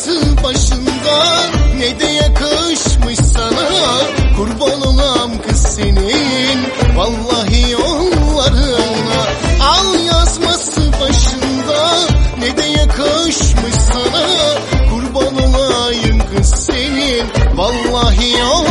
Aklı başında ne de yakışmış sana. Kurban olam kız senin Vallahi yollarına. Al yazması başında ne de yakışmış sana. Kurban olayım kız senin Vallahi yollarına.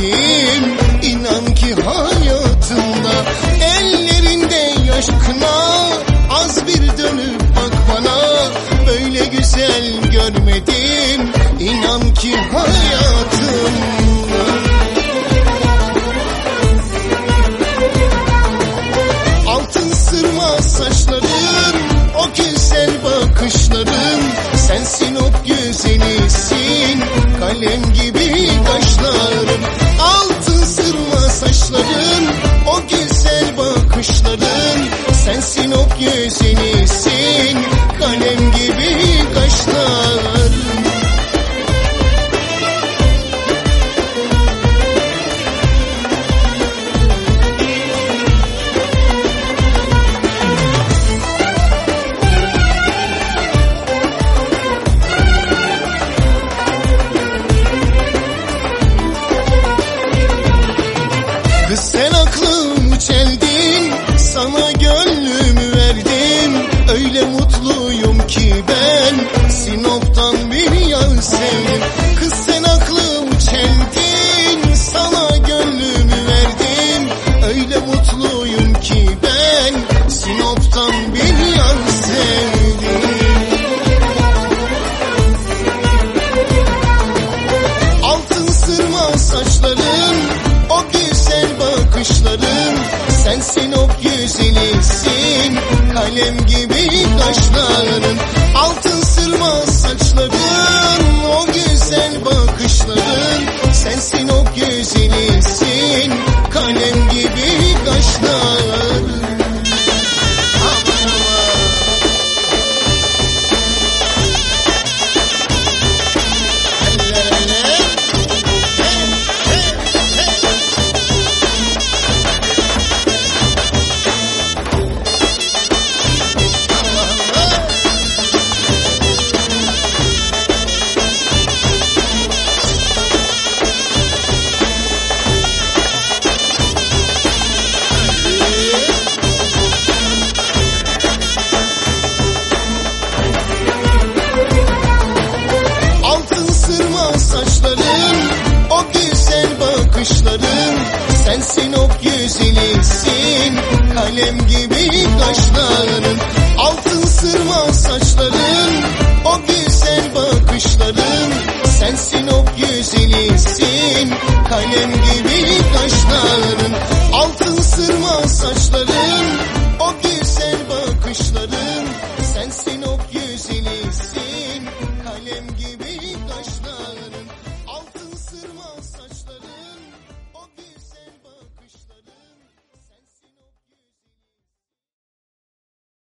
Görmedim İnan ki hayatımda Ellerinde yaş kına Az bir dönüp bak bana Böyle güzel görmedim Öyle mutluyum ki ben. Sinop'tan bir yar sevdim. Kız sen aklımı çeldin. Sana gönlümü verdim. Öyle mutluyum ki ben. Sinop'tan bir yar sevdim. Altın sırma saçların O güzel bakışların Sensin o güzelisin Kalem gibi kaşların Altın sırma saçların O güzel bakışların Sensin o bakışların Sensin o güzelisin Kalem gibi kaşların